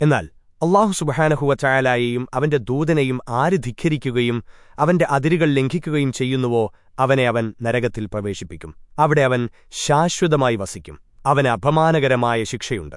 എന്നാൽ അള്ളാഹു സുബഹാനഹുവ ചായാലായെയും അവന്റെ ദൂതനെയും ആര് ധിഖരിക്കുകയും അവന്റെ അതിരുകൾ ലംഘിക്കുകയും ചെയ്യുന്നുവോ അവനെ അവൻ നരകത്തിൽ പ്രവേശിപ്പിക്കും. അവിടെ അവൻ ശാശ്വതമായി വസിക്കും. അവന് അപമാനകരമായ ശിക്ഷയുണ്ട്.